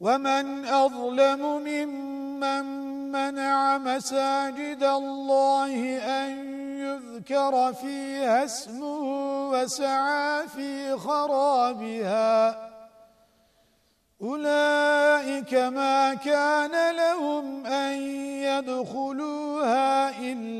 ومن أظلم ممن منع مساجد الله أن يذكر فيها اسمه وسعى في خرابها. أولئك ما كان لهم أن يدخلوها إلا